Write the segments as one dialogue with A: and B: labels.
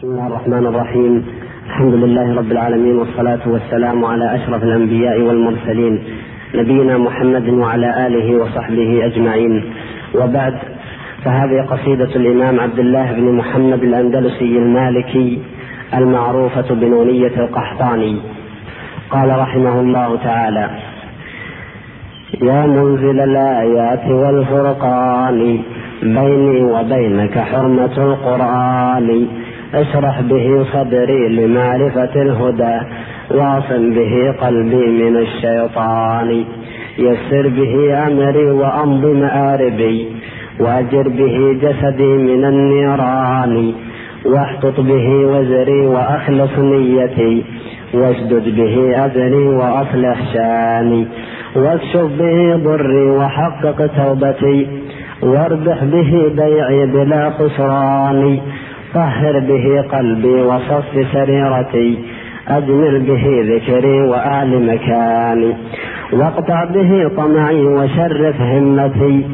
A: بسم الله الرحمن الرحيم. الحمد لله رب العالمين والصلاة والسلام على أشرف الأنبياء والمرسلين نبينا محمد وعلى آله وصحبه أجمعين. وبعد فهذه قصيدة الإمام عبد الله بن محمد الأندلسي المالكي المعروفة بنونية القحطاني. قال رحمه الله تعالى يا منزل الآيات والفرقان بيني وبينك حرمة القرآن اشرح به صدري لمعرفة الهدى واصم به قلبي من الشيطان. يسر به أمري وأمض مآربي وأجر به جسدي من النيران. واحطط به وزري وأخلص نيتي واشدد به أذري وأصلح شأني. واكشف به ضري وحقق توبتي واربح به بيعي بلا خسران. طهر به قلبي وصف سريرتي أجمل به ذكري وأعل مكاني. واقطع به طمعي وشرف همتي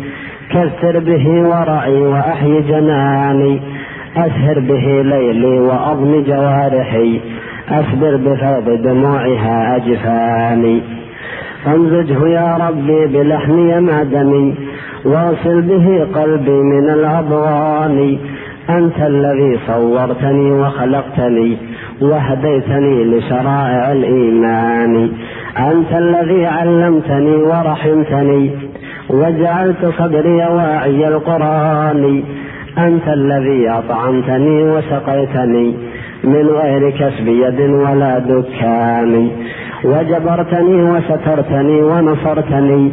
A: كثر به ورعي وأحي جناني. أسهر به ليلي وأضم جوارحي أصبر بفيض دموعها أجفاني. فامزجه يا ربي بلحمي مع دمي واصل به قلبي من الأضغان أنت الذي صورتني وخلقتني وهديتني لشرائع الإيمان. أنت الذي علمتني ورحمتني وجعلت صدري واعي القرآن. أنت الذي أطعمتني وسقيتني من غير كسب يد ولا دكان. وجبرتني وسترتني ونصرتني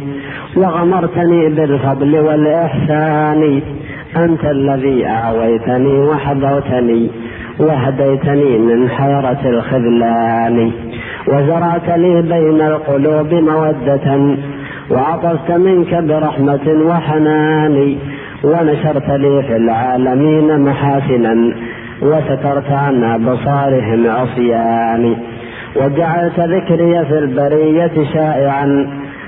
A: وغمرتني بالفضل والإحسان. أنت الذي أعويتني وحذوتني وهديتني من حيرة الخذلان وزرعت لي بين القلوب مودة وعطفت منك برحمة وحنان ونشرت لي في العالمين محاسنا وسترت عن أبصارهم عصياني وجعلت ذكري في البرية شائعا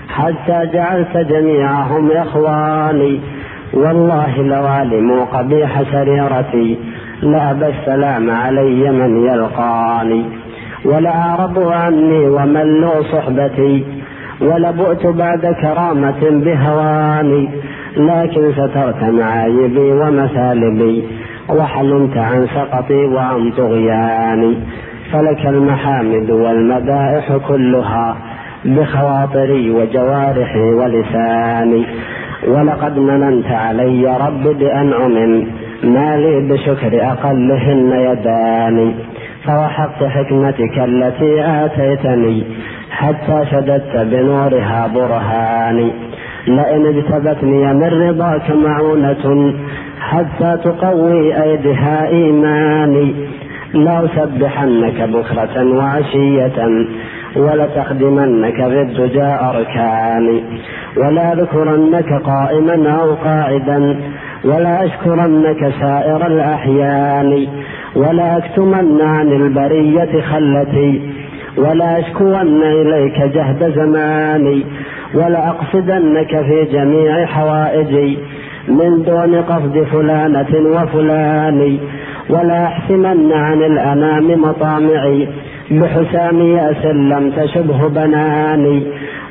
A: حتى جعلت جميعهم إخواني والله لو علموا قبيح سريرتي لأبى السلام علي من يلقاني. ولأعرضوا عني وملوا صحبتي. ولبؤت بعد كرامة بهواني. لكن سترت معايبي ومثالبي. وحلمت عن سقطي وعن طغياني. فلك المحامد والمدائح كلها بخواطري وجوارحي ولساني. ولقد مننت علي رب بأنعم ما لي بشكر أقلهن يداني فوحقت حكمتك التي آتيتني حتى شددت بنورها برهاني لئن اجتبتني من رضاك معونة حتى تقوي أيدها إيماني لأسبحنك بكرة وعشية ولتخدمنك في الدجى أركاني ولا ذكرنك قائما أو قاعدا ولا أشكرنك سائر الأحيان ولا أكتمن عن البرية خلتي ولا أشكون إليك جهد زماني ولا أقصدنك في جميع حوائجي من دون قصد فلانة وفلان ولا أحسمن عن الأنام مطامعي بحسام ياس لم تشبه بناني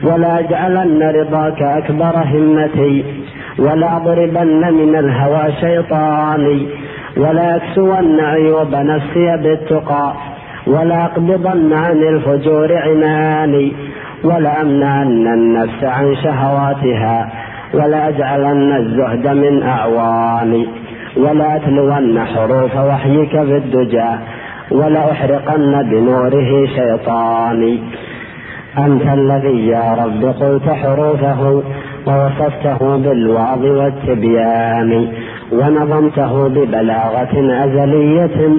A: ولا أجعلن رضاك أكبر همتي ولا أضربن من الهوى شيطاني ولا أكسون عيوب نفسي بالتقى ولا أقبضن عن الفجور عناني ولا أمنعن النفس عن شهواتها ولا أجعلن الزهد من أعواني ولا أتلون حروف وحيك في الدجى ولا أحرقن بنوره شيطاني. أنت الذي يا رب قلت حروفه ووصفته بالوعظ والتبيان ونظمته ببلاغة أزلية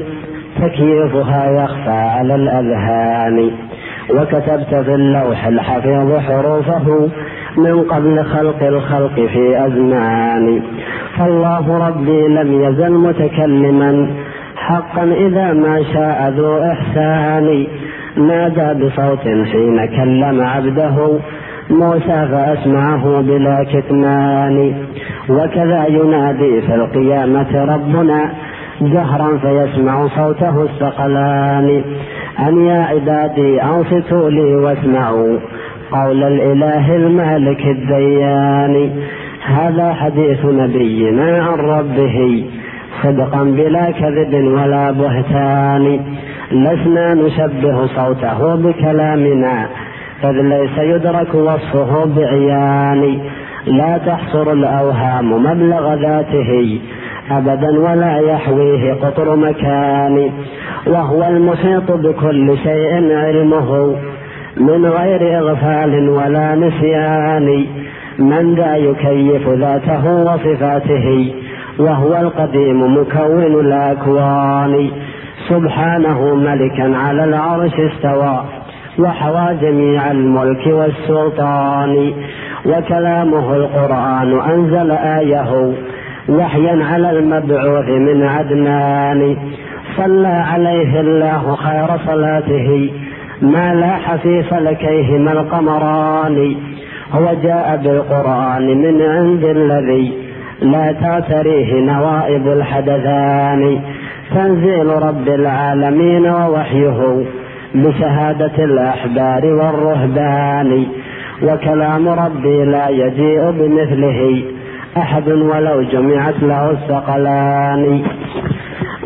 A: تكييفها يخفى على الأذهان وكتبت في اللوح الحفيظ حروفه من قبل خلق الخلق في أزمان. فالله ربي لم يزل متكلما حقا إذا ما شاء ذو إحسان. نادى بصوت حين كلم عبده. موسى فأسمعه بلا كتمان. وكذا ينادي في القيامة ربنا. جهرا فيسمع صوته الثقلان. أن يا عبادي أنصتوا لي واسمعوا قول الإله المالك الديان. هذا حديث نبينا عن ربه. صدقا بلا كذب ولا بهتان. لسنا نشبه صوته بكلامنا إذ ليس يدرك وصفه بعيان. لا تحصر الأوهام مبلغ ذاته أبدا ولا يحويه قطر مكان. وهو المحيط بكل شيء علمه من غير إغفال ولا نسيان. من ذا يكيف ذاته وصفاته؟ وهو القديم مكون الأكوان. سبحانه ملكا على العرش استوى وحوى جميع الملك والسلطان. وكلامه القرآن أنزل آية وحيا على المبعوث من عدنان. صلى عليه الله خير صلاته ما لاح في فلكيهما القمران. هو جاء بالقرآن من عند الذي لا تعتريه نوائب الحدثان. تنزيل رب العالمين ووحيه بشهادة الأحبار والرهبان. وكلام ربي لا يجيء بمثله. أحد ولو جمعت له الثقلان.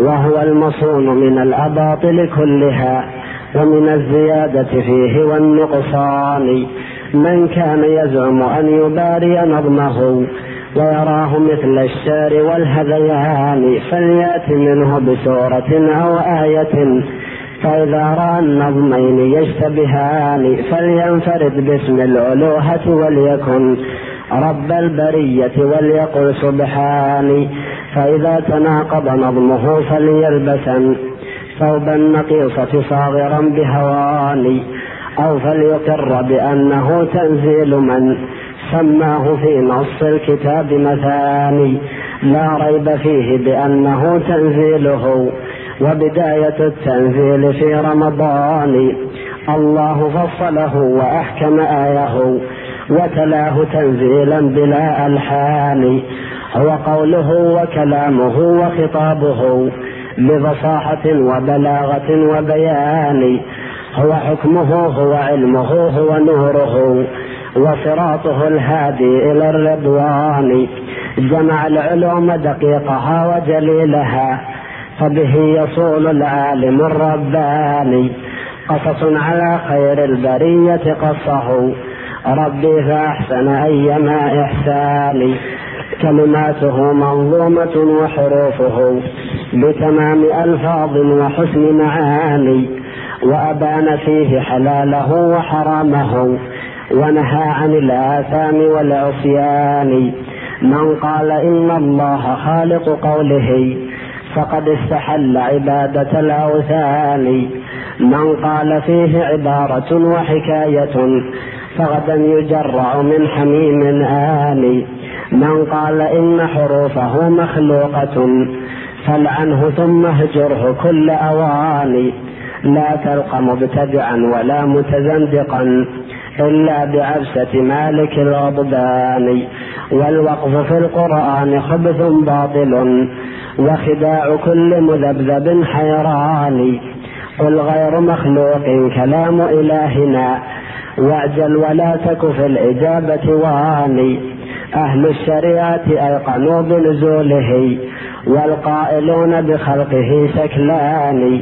A: وهو المصون من الأباطل كلها ومن الزيادة فيه والنقصان. من كان يزعم أن يباري نظمه ويراه مثل الشعر والهذيان فليأت منه بسورة أو آية. فإذا رأى النظمين يشتبهان فلينفرد باسم الألوهة وليكن رب البرية وليقل سبحاني فإذا تناقض نظمه فليلبسن ثوب النقيصة صاغرا بهواني أو فليقر بأنه تنزيل من سماه في نص الكتاب مثاني لا ريب فيه بأنه تنزيله وبداية التنزيل في رمضان. الله فصله وأحكم آيه وتلاه تنزيلا بلا ألحان. هو قوله وكلامه وخطابه بفصاحة وبلاغة وبيان. هو حكمه هو علمه هو نوره. وصراطه الهادي إلى الرضوان. جمع العلوم دقيقها وجليلها فبه يصول العالم الرباني. قصص على خير البرية قصه. ربي فأحسن أيما إحساني. كلماته منظومة وحروفه. بتمام ألفاظ وحسن معاني. وأبان فيه حلاله وحرامه. ونهى عن الآثام والعصيان. من قال إن الله خالق قوله فقد استحل عبادة الأوثان. من قال فيه عبارة وحكاية فغدا يجرع من حميم آني من قال إن حروفه مخلوقة فلعنه ثم اهجره كل أواني لا تلقى مبتدعا ولا متزندقا. إلا بعبسة مالك الغضبان. والوقف في القرآن خبث باطل وخداع كل مذبذب حيران. قل غير مخلوق كلام إلهنا واعجل ولا تك في الإجابة واني أهل الشريعة أيقنوا بنزوله والقائلون بخلقه شكلان.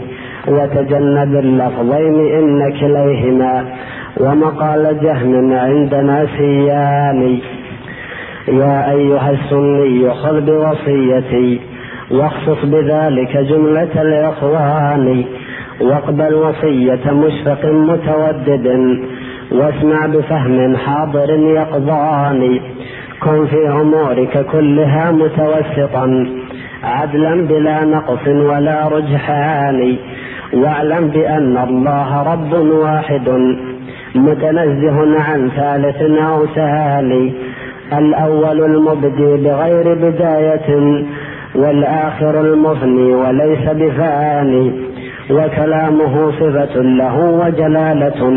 A: وتجنب اللفظين إن كليهما ومقال جهم عندنا سيان يا أيها السني خذ بوصيتي واخصص بذلك جملة الإخوان. واقبل وصية مشفق متودد واسمع بفهم حاضر يقظان. كن في أمورك كلها متوسطا عدلا بلا نقص ولا رجحان. واعلم بأن الله رب واحد. متنزه عن ثالث أو ثاني. الأول المبدي بغير بداية والآخر المفني وليس بفاني وكلامه صفة له وجلالة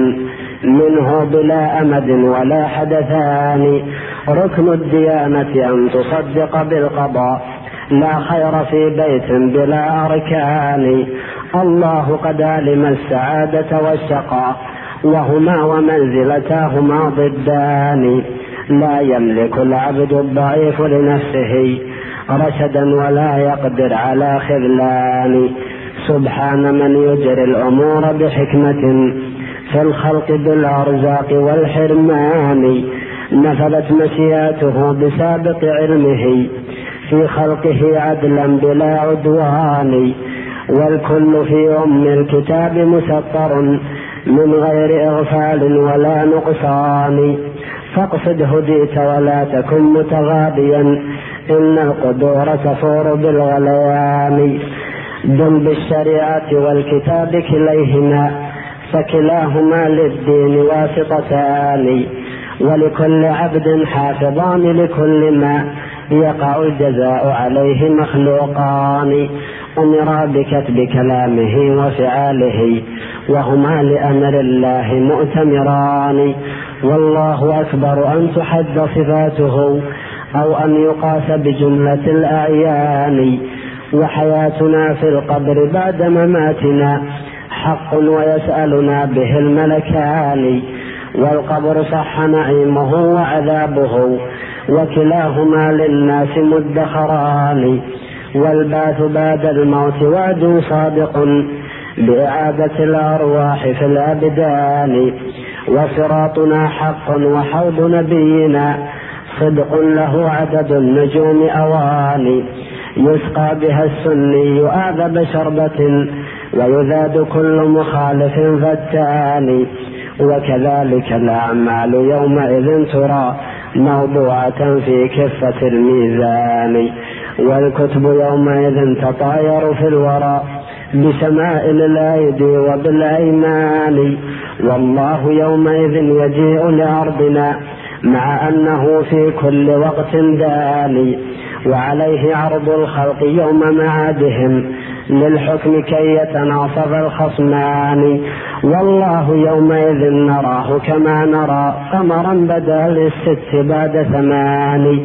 A: منه بلا أمد ولا حدثان. ركن الديانة أن تصدق بالقضاء لا خير في بيت بلا أركان. الله قد علم السعادة والشقاء. وهما ومنزلتاهما ضدان. لا يملك العبد الضعيف لنفسه رشدا ولا يقدر على خذلان. سبحان من يجري الأمور بحكمة في الخلق بالأرزاق والحرمان. نفذت مشياته بسابق علمه في خلقه عدلا بلا عدوان. والكل في أم الكتاب مسطر. من غير إغفال ولا نقصان. فاقصد هديت ولا تكن متغابيا. إن القدور تفور بالغليان. دم بالشريعة والكتاب كليهما فكلاهما للدين واسطتان. ولكل عبد حافظان لكل ما يقع الجزاء عليه مخلوقان. أمرا بكتب كلامه وفعاله وهما لأمر الله مؤتمران. والله أكبر أن تحد صفاته أو أن يقاس بجملة الأعيان. وحياتنا في القبر بعد مماتنا حق ويسألنا به الملكان. والقبر صح نعيمه وعذابه وكلاهما للناس مدخران. والبعث بعد الموت وعد صادق بإعادة الأرواح في الأبدان. وصراطنا حق وحوض نبينا صدق له عدد النجوم أواني يسقى بها السني أعذب شربة ويذاد كل مخالف فتان. وكذلك الأعمال يومئذ ترى موضوعة في كفة الميزان. والكتب يومئذ تطاير في الورى بشمائل الأيدي وبالأيمان. والله يومئذ يجيء لأرضنا مع أنه في كل وقت داني وعليه عرض الخلق يوم معادهم للحكم كي يتناصف الخصمان. والله يومئذ نراه كما نرى قمرا بدا للست بعد ثمان.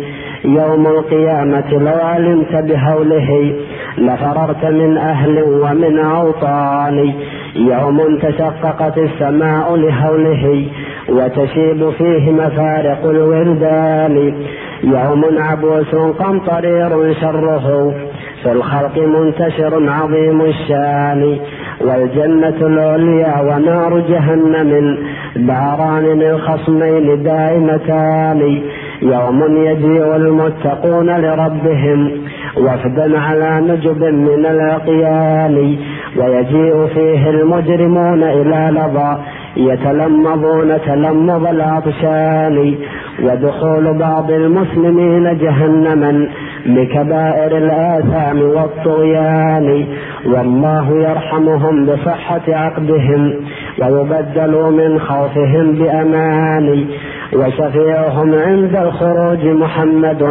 A: يوم القيامة لو علمت بهوله لفررت من أهل ومن أوطان. يوم تشققت السماء لهوله وتشيب فيه مفارق الولدان يوم عبوس قمطرير شره. في الخلق منتشر عظيم الشان. والجنة العليا ونار جهنم. داران للخصمين دائمتان. يوم يجيء المتقون لربهم وفدا على نجب من العقيان ويجيء فيه المجرمون إلى لظى يتلمظون تلمظ العطشان ودخول بعض المسلمين جهنما بكبائر الآثام والطغيان والله يرحمهم بصحة عقدهم ويبدل من خوفهم بأمان. وشفيعهم عند الخروج محمد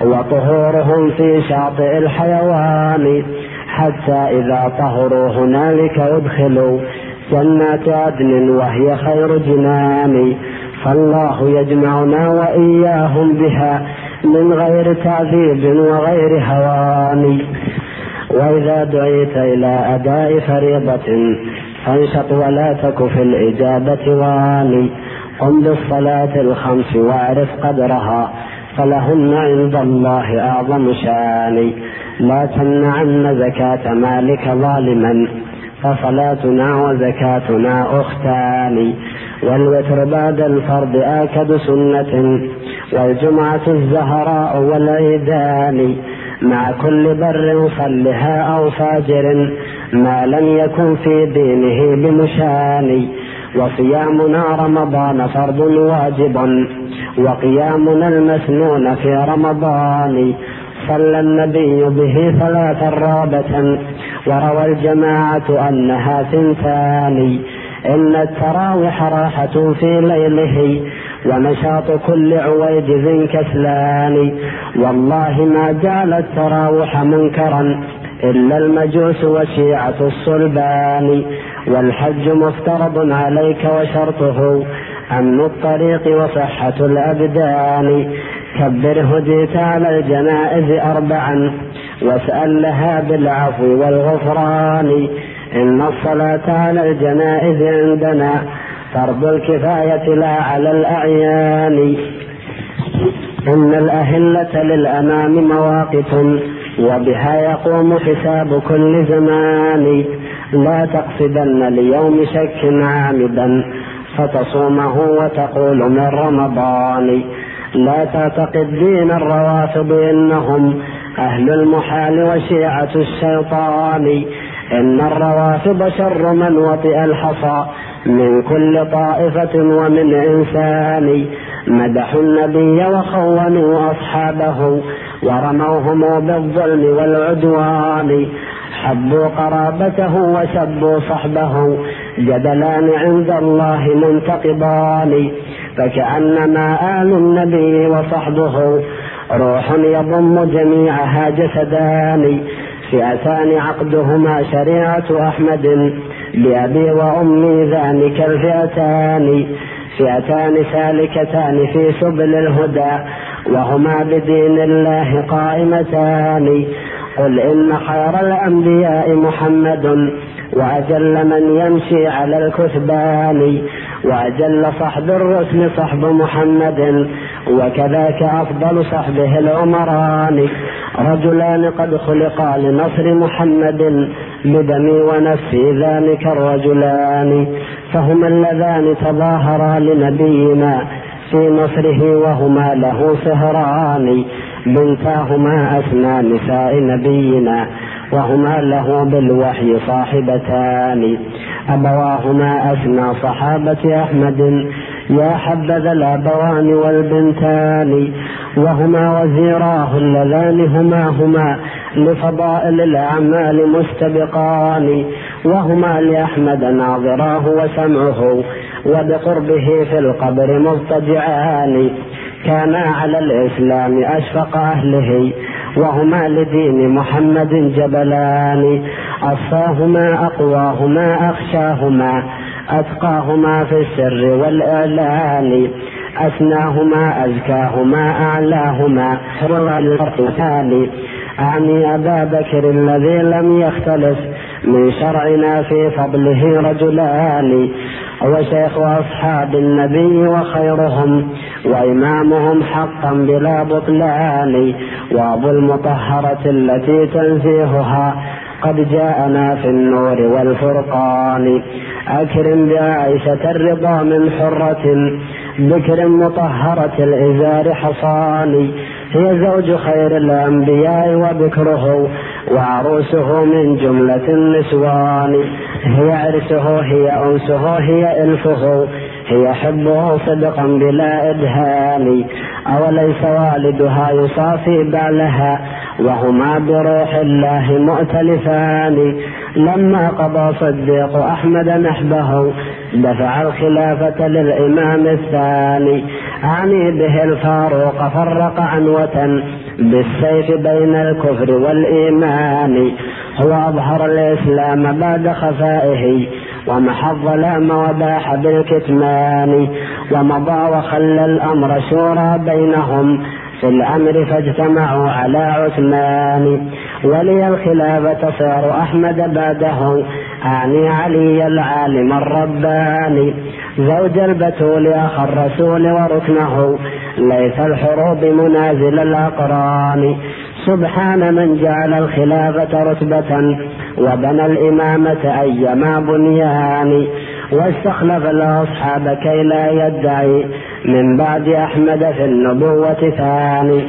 A: وطهورهم في شاطئ الحيوان حتى إذا طهروا هنالك أدخلوا جنات عدن وهي خير جنان. فالله يجمعنا وإياهم بها من غير تعذيب وغير هوان. وإذا دعيت إلى أداء فريضة فانشط ولا تك في الإجابة واني قم بالصلاة الخمس واعرف قدرها فلهن عند الله أعظم شان لا تمنعن زكاة مالك ظالما فصلاتنا وزكاتنا أختان. والوتر بعد الفرض آكد سنة والجمعة الزهراء والعيدان. مع كل بر صلها أو فاجر ما لم يكن في دينه بمشان وصيامنا رمضان فرض واجب وقيامنا المسنون في رمضان. صلى النبي به صلاة رابة وروى الجماعة أنها ثنتان. إن التراوح راحة في ليله ونشاط كل عويجز كسلان والله ما جعل التراوح منكرا. إلا المجوس وشيعة الصلبان والحج مفترض عليك وشرطه أمن الطريق وصحة الأبدان. كبر هديت على الجنائز أربعا واسأل لها بالعفو والغفران. إن الصلاة على الجنائز عندنا فرض الكفاية لا على الأعيان. إن الأهلة للأمام مواقف وبها يقوم حساب كل زمان. لا تقصدن ليوم شك عامدا فتصومه وتقول من رمضان. لا تعتقد دين الروافض إنهم أهل المحال وشيعة الشيطان. إن الروافض شر من وطئ الحصى من كل طائفة ومن إنسان. مدحوا النبي وخونوا أصحابه ورموهم بالظلم والعدوان حبوا قرابته وسبوا صحبه جدلان عند الله منتقضان فكأنما آل النبي وصحبه روح يضم جميعها جسدان فئتان عقدهما شريعة أحمد بأبي وأمي ذلك الفئتان فئتان سالكتان في سبل الهدى وهما بدين الله قائمتان. قل إن خير الأنبياء محمد وأجل من يمشي على الكثبان وأجل صحب الرسل صحب محمد وكذاك أفضل صحبه العمران رجلان قد خلقا لنصر محمد بدمي ونفسي ذلك الرجلان. فهما اللذان تظاهرا لنبينا في نصره وهما له سهران بنتاهما أسمى نساء نبينا وهما له بالوحي صاحبتان. أبواهما أسمى صحابة أحمد يا حبذا الأبوان والبنتان. وهما وزيراه اللذان هما هما لفضائل الأعمال مستبقان. وهما لأحمد ناظراه وسمعه. وبقربه في القبر مضطجعان كانا على الإسلام أشفق أهله وهما لدين محمد جبلان. أصفاهما أقواهما أخشاهما أتقاهما في السر والإعلان. أثناهما أزكاهما أعلاهما. القرآن أعني أبا بكر الذي لم يختلف من شرعنا في فضله رجلان وشيخ أصحاب النبي وخيرهم وإمامهم حقا بلا بطلان وأبو المطهرة التي تنزيهها قد جاءنا في النور والفرقان. أكرم بعائشة الرضا من حرة بكر مطهرة الإزار حصان هي زوج خير الأنبياء وبكره وعروسه من جملة النسوان. هي عرسه هي أنسه هي إلفه هي حبه صدقا بلا إدهان. أوليس والدها يصافي بعلها وهما بروح الله مؤتلفان. لما قضى صديق أحمد نحبه دفع الخلافة للإمام الثاني. أعني به الفاروق فرق عنوة. بالسيف بين الكفر والإيمان. هو أظهر الإسلام بعد خفائه ومحى الظلام وباح بالكتمان ومضى وخلى الأمر شورى بينهم. في الأمر فاجتمعوا على عثمان. ولي الخلافة صار أحمد بعده أعني علي العالم الرباني. زوج البتول أخ الرسول وركنه. ليس الحروب منازل الأقران. سبحان من جعل الخلافة رتبة وبنى الإمامة أيما بنيان. واستخلف الأصحاب كي لا يدعي من بعد أحمد في النبوة ثاني.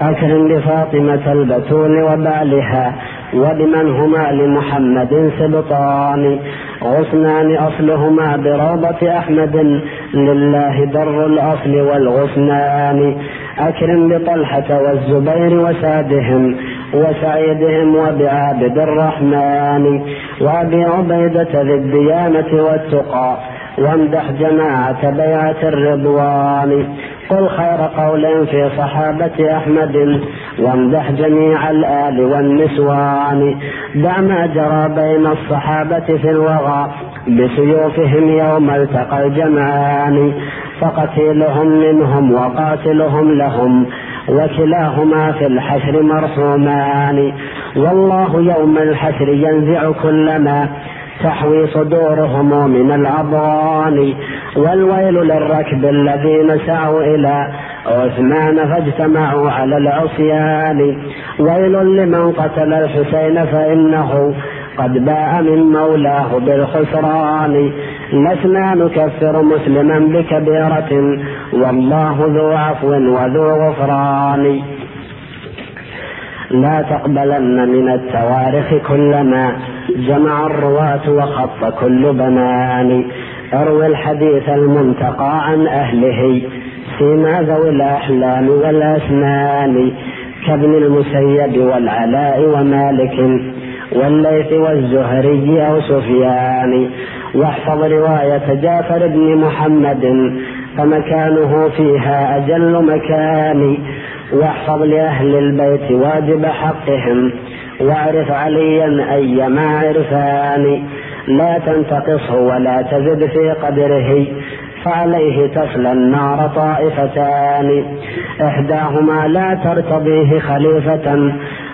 A: أكرم بفاطمة البتول وبالها وبمن هما لمحمد سبطان غصنان أصلهما بروضة أحمد. لله در الأصل والغصنان أكرم بطلحة والزبير وسادهم وسعيدهم وبعابد الرحمن. وأبي عبيدة ذي الديانة والتقى. وامدح جماعة بيعة الرضوان. قل خير قول في صحابة أحمد وامدح جميع الآل والنسوان. دع ما جرى بين الصحابة في الوغى بسيوفهم يوم التقى الجمعان. فقتيلهم منهم وقاتلهم لهم وكلاهما في الحشر مرحومان. والله يوم الحشر ينزع كل ما تحوي صدورهم من الأضغان والويل للركب الذين سعوا إلى عثمان فاجتمعوا على العصيان. ويل لمن قتل الحسين فإنه قد باء من مولاه بالخسران. لسنا نكفر مسلما بكبيرة والله ذو عفو وذو غفران. لا تقبلن من التوارث كلما جمع الرواة وخط كل بنان. اروي الحديث المنتقى عن أهله فيما ذوي الأحلام والأسنان كابن المسيب والعلاء ومالك والليث والزهري أو سفيان. واحفظ رواية جعفر بن محمد فمكانه فيها أجل مكان. واحفظ لأهل البيت واجب حقهم واعرف عليا أيما عرفان لا تنتقصه ولا تزد في قدره. فعليه تصلى النار طائفتان. إحداهما لا ترتضيه خليفة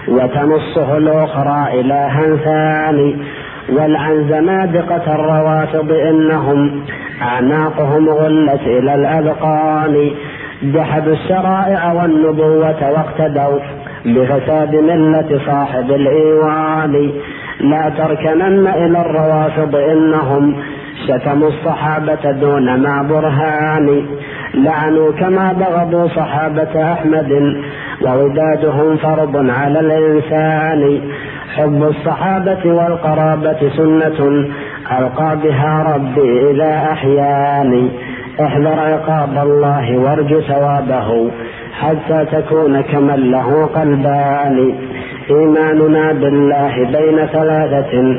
A: وتنصه الأخرى إلها ثاني. والعن زنادقة الروافض إنهم أعناقهم غلت إلى الأذقان. جحدوا الشرائع والنبوة واقتدوا بفساد ملة صاحب الإيوان. لا تركنن إلى الروافض إنهم شتموا الصحابة دون ما برهان. لعنوا كما بغضوا صحابة أحمد وودادهم فرض على الإنسان. حب الصحابة والقرابة سنة ألقى بها ربي إذا أحياني احذر عقاب الله وارجو ثوابه حتى تكون كمن له قلبان إيماننا بالله بين ثلاثة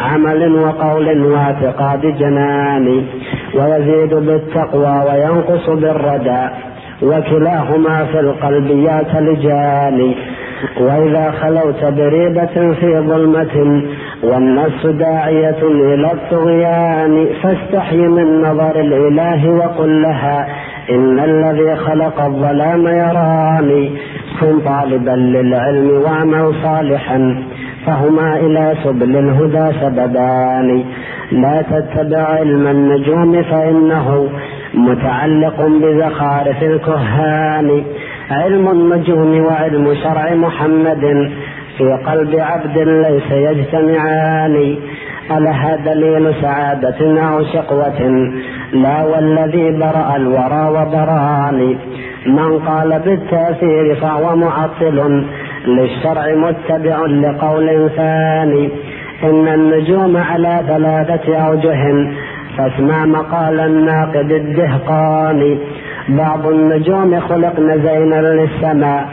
A: عمل وقول واعتقاد جنان ويزيد بالتقوى وينقص بالردى وكلاهما في القلب يتلجان وإذا خلوت بريبة في ظلمة والنفس داعية إلى الطغيان فاستحي من نظر الإله وقل لها إن الذي خلق الظلام يراني كن طالبا للعلم واعمل صالحا فهما إلى سبل الهدى سببان. لا تتبع علم النجوم فإنه متعلق بزخارف الكهان. علم النجوم وعلم شرع محمد في قلب عبد ليس يجتمعان. ألها دليل سعادة أو شقوة. لا والذي برأ الورى وبراني من قال بالتأثير فهو معطل. للشرع متبع لقول ثاني. إن النجوم على ثلاثة أوجه. فاسمع مقال الناقد الدهقاني بعض النجوم خلقن زينا للسماء.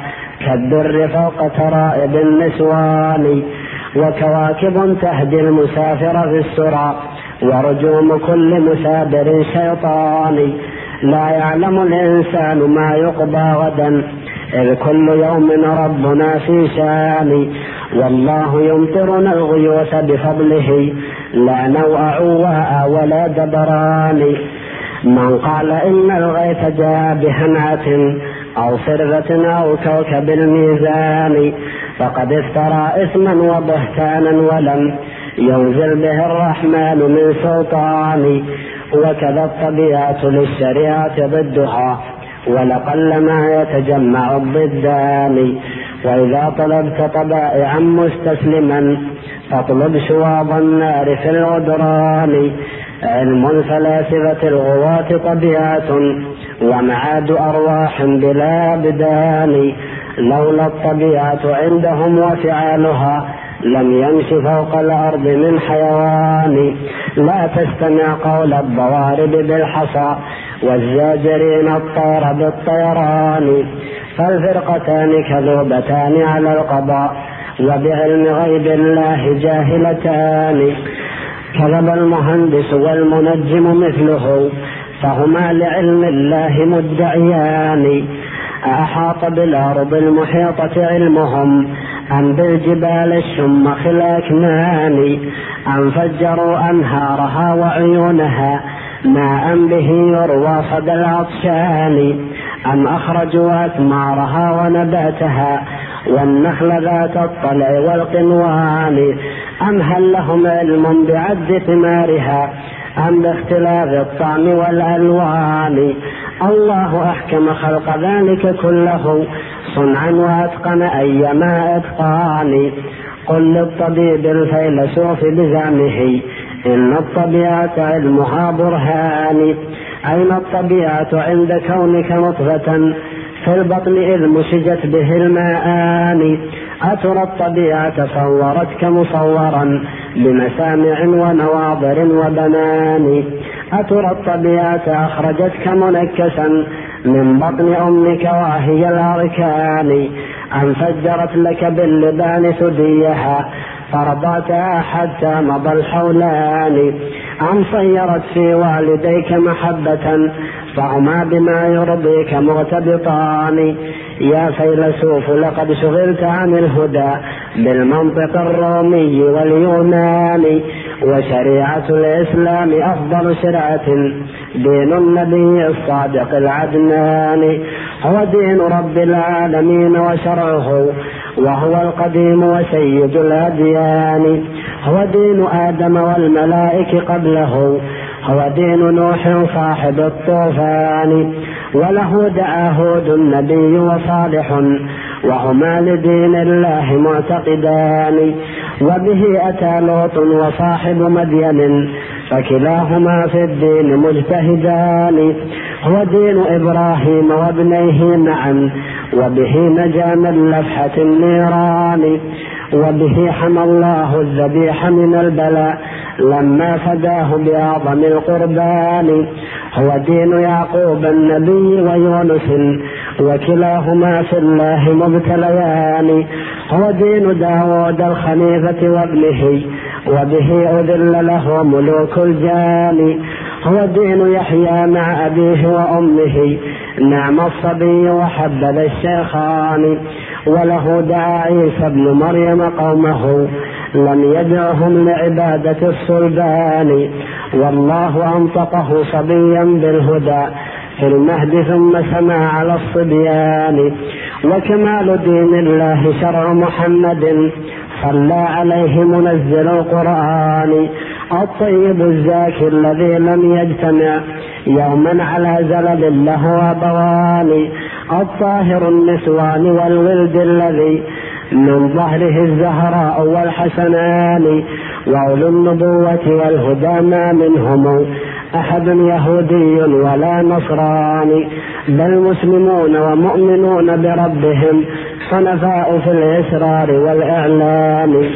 A: كالدر فوق ترائب النسوان وكواكب تهدي المسافر في السرى ورجوم كل مسافر شيطان. لا يعلم الإنسان ما يقضى غدا إذ كل يوم ربنا في شان. والله يمطرنا الغيوث بفضله لا نوء عواء ولا دبران من قال إن الغيث جاء بهنعة أو فرغة أو كوكب الميزان فقد افترى إثما وبهتانا ولم ينزل به الرحمن من سلطان وكذا الطبيعة للشريعة ضدها ولقل ما يتجمع الضدان. وإذا طلبت طبائعا مستسلما فاطلب شواظ النار في الغدران علم الفلاسفة الغواة طبيعة ومعاد أرواح بلا أبدان لولا الطبيعة عندهم وفعالها لم يمش فوق الأرض من حيوان. لا تستمع قول الضوارب بالحصى والزاجرين الطير بالطيران. فالفرقتان كذوبتان على القضاء وبعلم غيب الله جاهلتان. كذب المهندس والمنجم مثله فهما لعلم الله مدعيان. أحاط بالأرض المحيطة علمهم أم بالجبال الشمخ الأكنان أم فجروا أنهارها وعيونها ماء به يروى صدى العطشان. أم أخرجوا أثمارها ونباتها والنخل ذات الطلع والقنوان أم هل لهم علم بعد ثمارها؟ أم باختلاف الطعم والألوان؟ الله أحكم خلق ذلك كله صنعا وأتقن أيما إتقان. قل للطبيب الفيلسوف بزعمه إن الطبيعة علمها برهان. أين الطبيعة عند كونك نطفة؟ في البطن إذ مشجت به الماءان أترى الطبيعة صورتك مصورا بمسامع ونواظر وبنان. أترى الطبيعة أخرجتك منكسا من بطن أمك وهي الأركان. أم فجرت لك باللبان ثديها فرضعتها حتى مضى الحولان. أم صيرت في والديك محبة فهما بما يرضيك مرتبطان يا فيلسوف لقد شغلت عن الهدى بالمنطق الرومي واليوناني وشريعة الإسلام أفضل شرعة. دين النبي الصادق العدنان. هو دين رب العالمين وشرعه. وهو القديم وسيد الأديان. هو دين آدم والملائكة قبله هو دين نوح صاحب الطوفان. وله دعا هود النبي وصالح. وهما لدين الله معتقدان. وبه أتى لوط وصاحب مدين. فكلاهما في الدين مجتهدان. هو دين إبراهيم وابنيه معا. وبه نجا من لفحة النيران وبه حمى الله الذبيح من البلاء لما فداه بأعظم القربان. هو دين يعقوب النبي ويونس وكلاهما في الله مبتليان. هو دين داود الخليفة وابنه وبه أذل له ملوك الجان. هو دين يحيى مع أبيه وأمه نعم الصبي وحبذ الشيخان وله دعا عيسى ابن مريم قومه لم يدعهم لعبادة الصلبان والله أنطقه صبيا بالهدى في المهد ثم سما على الصبيان. وكمال دين الله شرع محمد صلى عليه منزل القرآن. الطيب الزاكي الذي لم يجتمع يوما على زلل له أبوان الطاهر النسوان والولد الذي من ظهره الزهراء والحسنان وأولو النبوة والهدى ما منهم أحد يهودي ولا نصراني بل مسلمون ومؤمنون بربهم حنفاء في الإسرار والإعلان.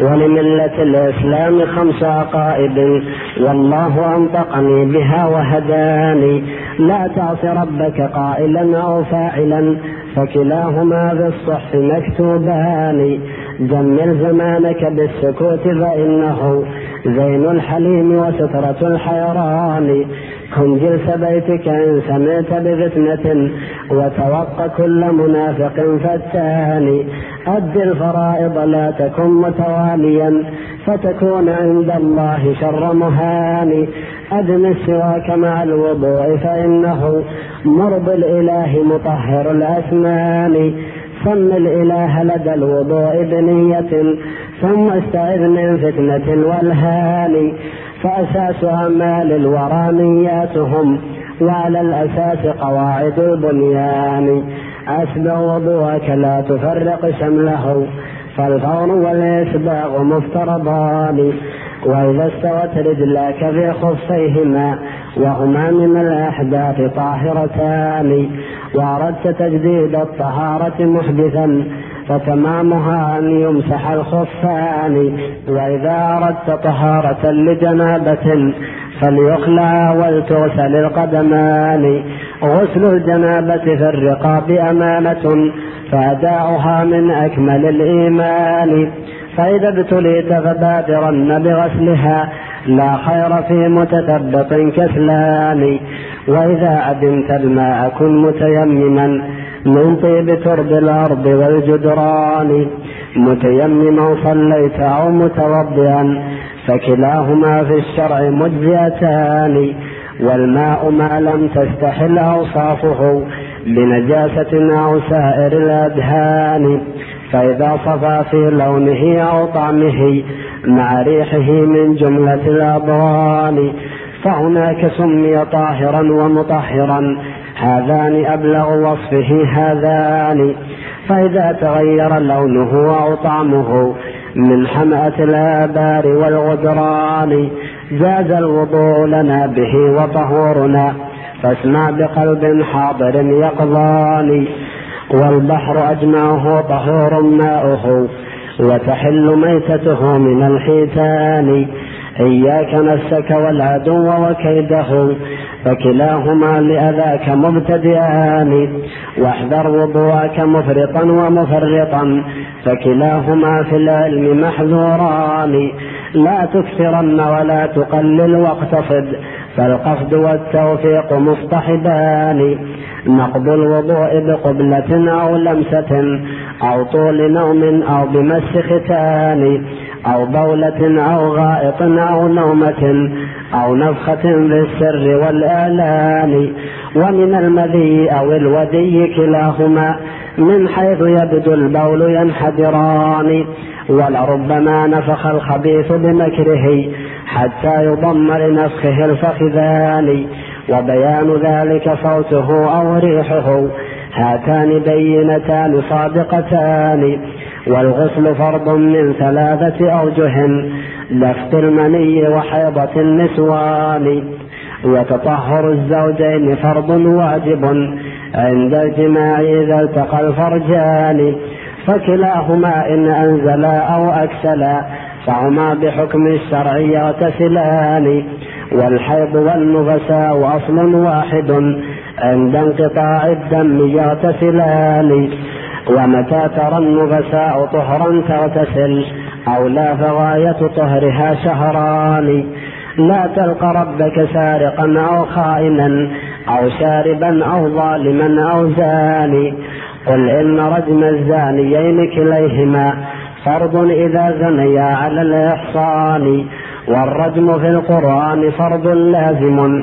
A: ولملة الإسلام خمس عقائد والله أنطقني بها وهداني. لا تعص ربك قائلا أو فاعلا فكلاهما بالصح مكتوبان. جمل زمانك بالسكوت فإنه زين الحليم وسترة الحيران. كن جلس بيتك إن سمعت بفتنة وتوق كل منافق فتان. أد الفرائض لا تكن متواليا فتكون عند الله شر مهان. أدم السواك مع الوضوء فإنه مرضي الإله مطهر الأسنان. سم الإله لدى الوضوء بنية ثم استعذ من فتنة والهان. فأساس أعمال الورى نياتهم وعلى الأساس قواعد البنيان. أسبغ وضوءك لا تفرق شمله فالفور والإسباغ مفترضان. وإذا استوت رجلاك في خفيهما وهما من الأحداث طاهرتان. وأردت تجديد الطهارة محدثا فتمامها أن يمسح الخفان وإذا أردت طهارة لجنابة فليخلع ولتغسل القدمان. غسل الجنابة في الرقاب أمانة فأداؤها من أكمل الإيمان. فإذا ابتليت فبادرن بغسلها لا خير في متثبط كسلان. وإذا أدمت الماء كن متيمما من طيب ترب الأرض والجدران متيمما صليت أو متوضئا فكلاهما في الشرع مجزئتان والماء ما لم تستحل أوصافه بنجاسة أو سائر الأدهان فإذا صفى في لونه أو طعمه مع ريحه من جملة الأضران فهناك سمي طاهرا ومطهرا هذان أبلغ وصفه هذان. فإذا تغير لونه أو طعمه من حمأة الآبار والغدران جاز الوضوء لنا به وطهورنا. فاسمع بقلب حاضر يقظان. والبحر أجمعه طهور ماؤه وتحل ميتته من الحيتان. إياك نفسك والعدو وكيده. فكلاهما لأذاك مبتدئان واحذر وضوءك مفرطا ومفرطا فكلاهما في العلم محذوران. لا تكثرن ولا تقلل واقتصد فالقصد والتوفيق مصطحبان. نقض الوضوء بقبلة أو لمسة أو طول نوم أو بمس ختان. أو بولة أو غائط أو نومة أو نفخة بالسر والإعلان ومن المذي أو الودي كلاهما من حيث يبدو البول ينحدران ولربما نفخ الخبيث بمكره حتى يضم لنفخه الفخذان وبيان ذلك صوته أو ريحه هاتان بينتان صادقتان والغسل فرض من ثلاثة أوجه لفت المني وحيضة النسوان. وتطهر الزوجين فرض واجب عند الجماع إذا التقى الفرجان. فكلاهما إن أنزلا أو أكسلا فهما بحكم الشرع يغتسلان. والحيض والنفساء أصل واحد عند انقطاع الدم يغتسلان. ومتى ترى النفساء طهرا تغتسل أو لا فغاية طهرها شهران؟ لا تلقى ربك سارقا أو خائنا أو شاربا أو ظالما أو زاني. قل إن رجم الزانيين كليهما فرض إذا زنيا على الإحصان والرجم في القرآن فرض لازم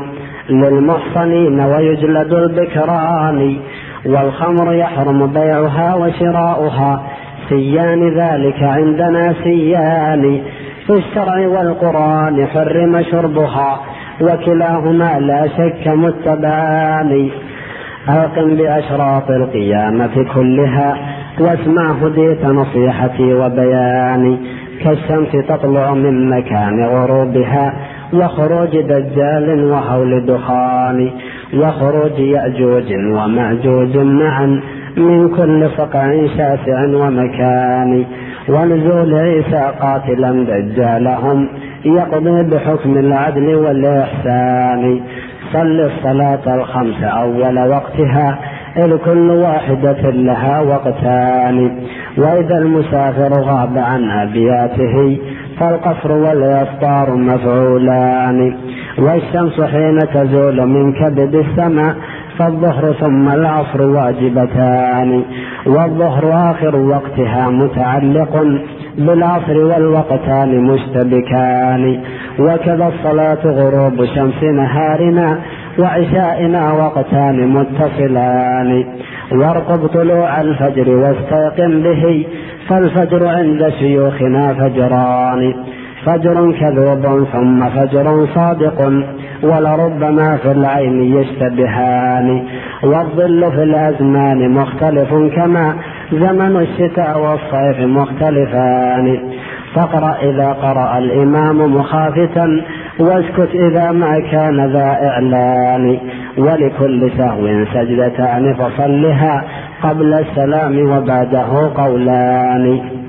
A: للمحصنين ويجلد البكران. والخمر يحرم بيعها وشراؤها. سيان ذلك عندنا سيان. في الشرع والقرآن حرم شربها وكلاهما لا شك متبعان أقم بأشراط القيامة كلها واسمع هديت نصيحتي وبياني. كالشمس تطلع من مكان غروبها وخروج دجال وهول دخان. وخروج يأجوج ومأجوج معا من كل فقع شاسع ومكان. ونزول عيسى قاتلا دجالهم يقضي بحكم العدل والإحسان. صل الصلاة الخمس أول وقتها إذ كل واحدة لها وقتان. وإذا المسافر غاب عن أبياته فالقصر والإفطار مفعولان. والشمس حين تزول من كبد السماء فالظهر ثم العصر واجبتان. والظهر آخر وقتها متعلق بالعصر والوقتان مشتبكان. وكذا الصلاة غروب شمس نهارنا وعشائنا وقتان متصلان. وارقب طلوع الفجر واستيقن به فالفجر عند شيوخنا فجران. فجر كذوب ثم فجر صادق ولربما في العين يشتبهان والظل في الأزمان مختلف كما زمن الشتاء والصيف مختلفان. فاقرأ إذا قرأ الإمام مخافتا واسكت إذا ما كان ذا إعلان. ولكل سهو سجدتان فصلها قبل السلام وبعده قولان.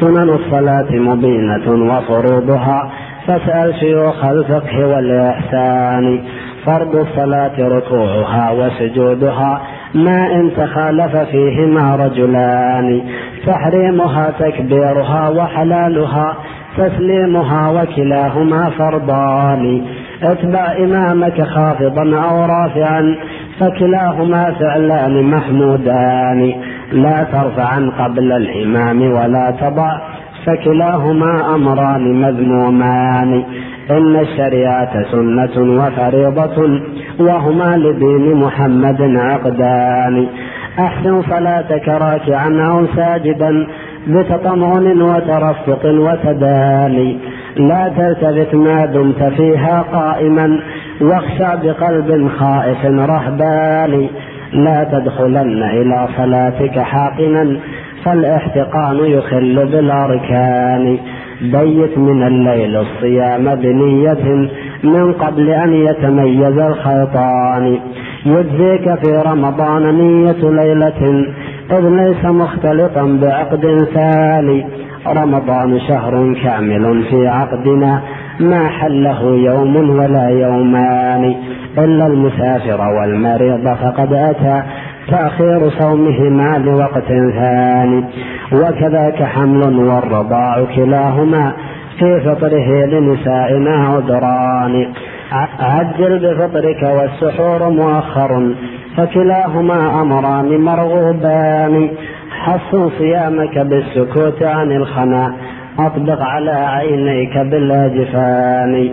A: سنن الصلاة مبينة وفروضها فاسأل شيوخ الفقه والإحسان. فرض الصلاة ركوعها وسجودها ما إن تخالف فيهما رجلان. تحريمها تكبيرها وحلالها تسليمها وكلاهما فرضان. اتبع إمامك خافضا أو رافعا فكلاهما فعلان محمودان. لا ترفعا قبل الإمام ولا تضع فكلاهما أمران مذمومان. إن الشريعة سنة وفريضة وهما لدين محمد عقدان. أحسن صلاتك راكعا أو ساجدا بتطمعن وترفق وتداني. لا تلتفت ما دمت فيها قائما واخشى بقلب خائف رهبان. لا تدخلن إلى صلاتك حاقنا فالاحتقان يخل بالأركان. بيت من الليل الصيام بنية من قبل أن يتميز الخيطان. يجزيك في رمضان نية ليلة إذ ليس مختلطا بعقد ثاني. رمضان شهر كامل في عقدنا ما حله يوم ولا يومان إلا المسافر والمريض فقد أتى تأخير صومهما لوقت ثاني. وكذاك حمل والرضاع كلاهما في فطره لنسائنا عذران عجل بفطرك والسحور مؤخر فكلاهما أمران مرغوبان. حصن صيامك بالسكوت عن الخنا أطبق على عينيك بالأجفان.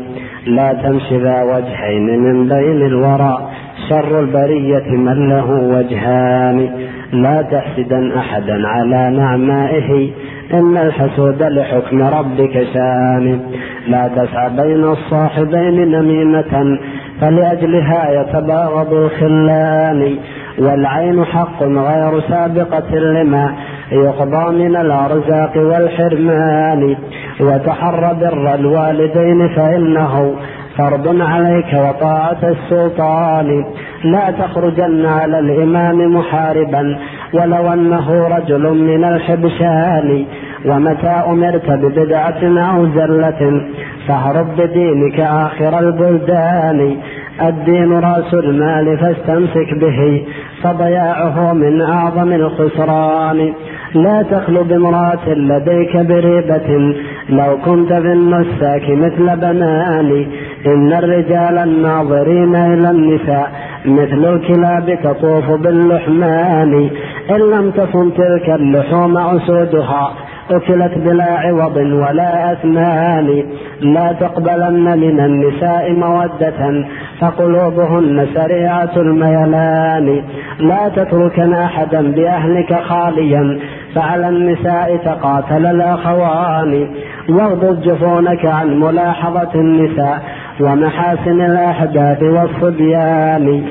A: لا تمشي ذا وجهين من بين الورى. شر البرية من له وجهان. لا تحسدا أحدا على نعمائه. إن الحسود لحكم ربك شان. لا تسعى بين الصاحبين نميمة. فلأجلها يتباغض الخلان والعين حق غير سابقة لما يقضى من الأرزاق والحرمان. وتحر بر الوالدين فإنه فرض عليك وطاعة السلطان. لا تخرجن على الإمام محاربا ولو أنه رجل من الحبشان. ومتى أمرت ببدعة أو زلة فاهرب بدينك آخر البلدان. الدين رأس المال فاستمسك به فضياعه من أعظم الخسران. لا تخلو بامرأة لديك بريبة. لو كنت في النساك مثل بنان إن الرجال الناظرين إلى النساء مثل الكلاب تطوف باللحمان إن لم تصن تلك اللحوم أسودها أكلت بلا عوض ولا أثمان لا تقبلن من النساء مودة فقلوبهن سريعة الميلان. لا تتركن أحدا بأهلك خاليا. فعلى النساء تقاتل الأخوان. واغضض جفونك عن ملاحظة النساء ومحاسن الأحداث والصبيان.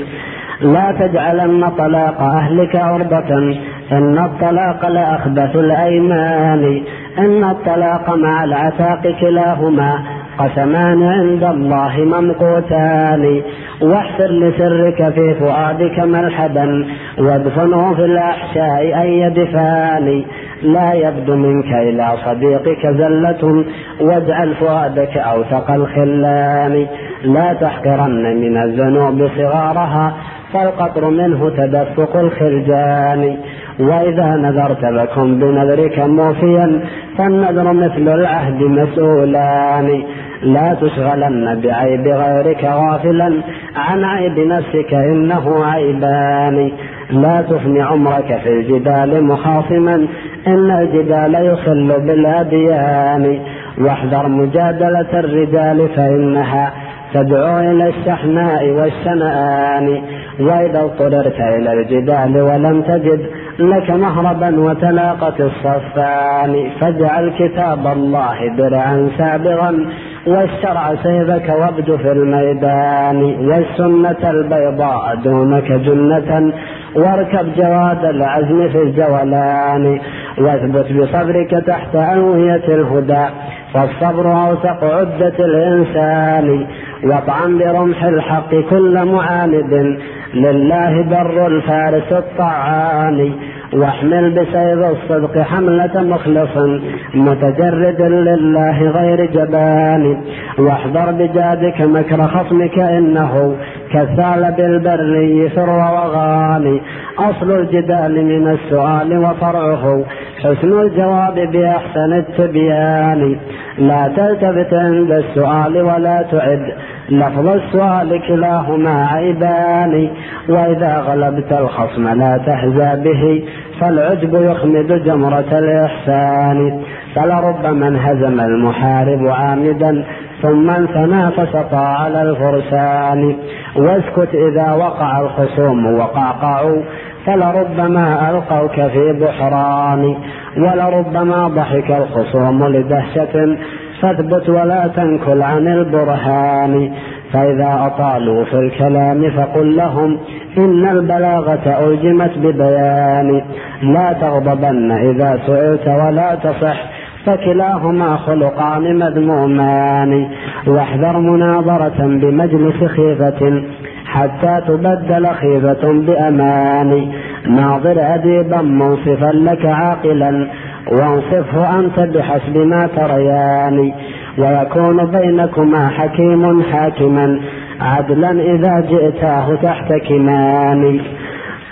A: لا تجعلن طلاق أهلك عرضة إن الطلاق لأخبث الأيمان. إن الطلاق مع العتاق كلاهما قسمان عند الله ممقوتان. واحفر لسرك في فؤادك ملحدا وادفنه في الأحشاء أي دفان لا يبدو منك إلى صديقك زلة واجعل فؤادك أوثق الخلان. لا تحقرن من الذنوب صغارها فالقطر منه تدفق الخرجان. وإذا نذرت لكم بنذرك موفيا فالنذر مثل العهد مسؤولان. لا تشغلن بعيب غيرك غافلا عن عيب نفسك إنه عيبان. لا تفني عمرك في الجدال مخاصما إن الجدال يخل بالأديان. واحذر مجادلة الرجال فإنها تدعو إلى الشحناء والشنآن وإذا اضطررت إلى الجدال ولم تجد لك مهربا وتلاقت الصفان. فاجعل كتاب الله درعا سابغا والشرع سيفك وابد في الميدان والسنة البيضاء دونك جنة واركب جواد العزم في الجولان واثبت بصبرك تحت ألوية الهدى فالصبر أوثق عدة الإنسان واطعم برمح الحق كل معاند لله بر الفارس الطعان. واحمل بسيف الصدق حملة مخلص متجرد لله غير جبان. واحذر بجادك مكر خصمك إنه كالثعلب البري فر وغاني. أصل الجدال من السؤال وفرعه حسن الجواب بأحسن التبيان. لا تلتفت عند السؤال ولا تعد لفظ السؤال كلاهما عيبان وإذا غلبت الخصم لا تحزى به فالعجب يخمد جمرة الإحسان. فلربما انهزم المحارب عامدا ثم انثنى فسطى على الفرسان. واسكت إذا وقع الخصوم وقعقعوا فلربما ألقوك في بحران. ولربما ضحك الخصوم لدهشة فاثبت ولا تنكل عن البرهان. فإذا أطالوا في الكلام فقل لهم إن البلاغة ألجمت ببيان. لا تغضبن إذا سئلت ولا تصح فكلاهما خلقان مذمومان. واحذر مناظرة بمجلس خيفة حتى تبدل خيفة بأمان. ناظر أديبا منصفا لك عاقلا وانصفه أنت بحسب ما تريان ويكون بينكما حكيم حاكما عدلا إذا جئتاه تحتكمان